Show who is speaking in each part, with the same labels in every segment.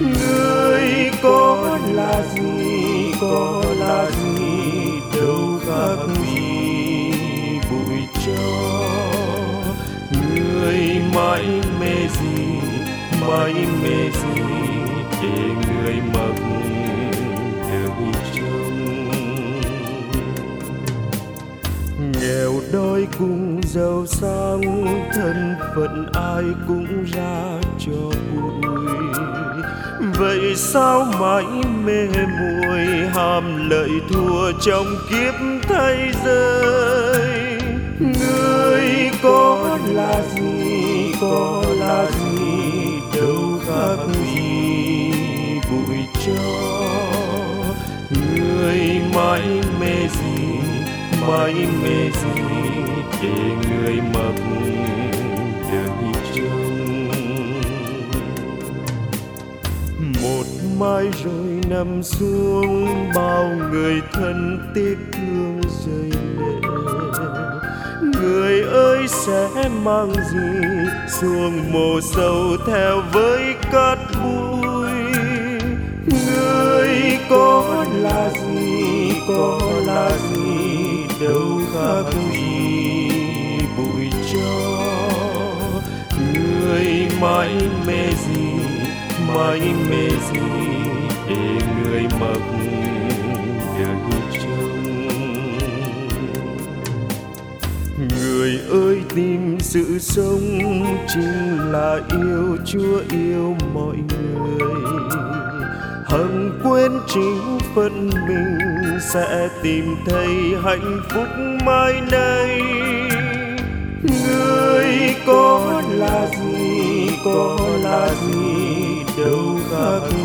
Speaker 1: người có là gì, có là gì, đâu khác gì bụi cho người mãi mê gì, mãi mê gì, để người mặc được chung nghèo đói cũng giàu sang, thân phận ai cũng ra cho cuộc vậy sao mãi mê muội ham lợi thua trong kiếp thay rơi? Người có là gì, có là gì đâu khác gì bụi cho người mãi mê gì, mãi mê gì để người mặc mai rồi nằm xuống, bao người thân tiếc thương rơi lệ. Người ơi sẽ mang gì xuống mồ sâu theo với cát bụi? Người có là gì, có là gì, đâu khác gì bụi cho? Người mãi mê gì, mãi mê gì? Mặc đời trông người ơi, tìm sự sống chính là yêu chúa, yêu mọi người. Hằng quên chính phận mình sẽ tìm thấy hạnh phúc mai này. Người có là gì, có là gì, đâu khác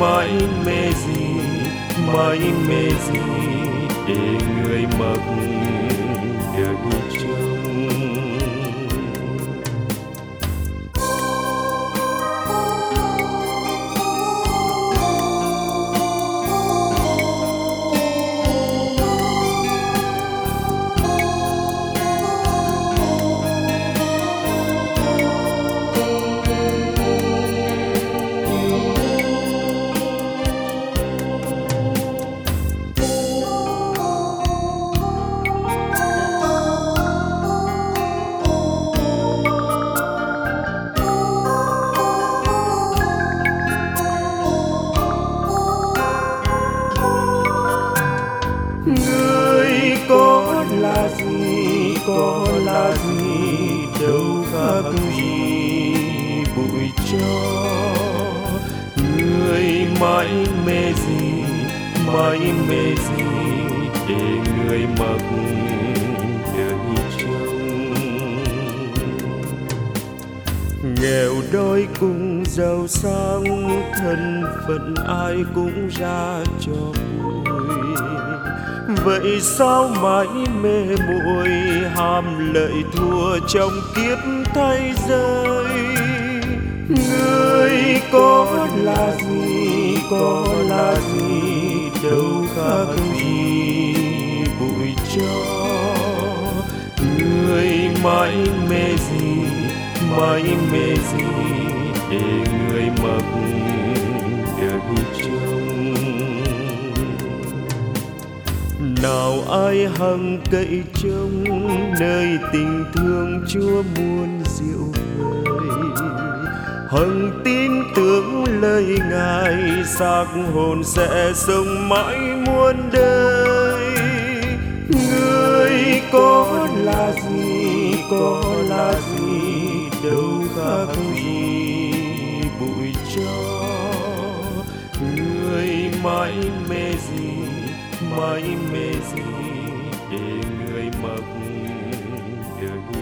Speaker 1: mãi mê gì mãi mê gì để người mặc đời chưa. Có là gì đâu khác gì bụi cho người mãi mê gì mãi mê gì để người mặc đời trông nghèo đói cùng giàu sang thân phận ai cũng ra cho bụi vậy sao mãi mê muội ham lợi thua trong kiếp thay rơi? Người có là gì, có là gì, đâu khác gì bụi cho? Người mãi mê gì, mãi mê gì để người mặc được chưa ai hằng cậy trông nơi tình thương chúa muôn diệu vời hằng tin tưởng lời ngài, xác hồn sẽ sống mãi muôn đời. Người có là gì, có là gì, đâu khác gì bụi cho. Người mãi mê gì mãi mê gì để người mặc đời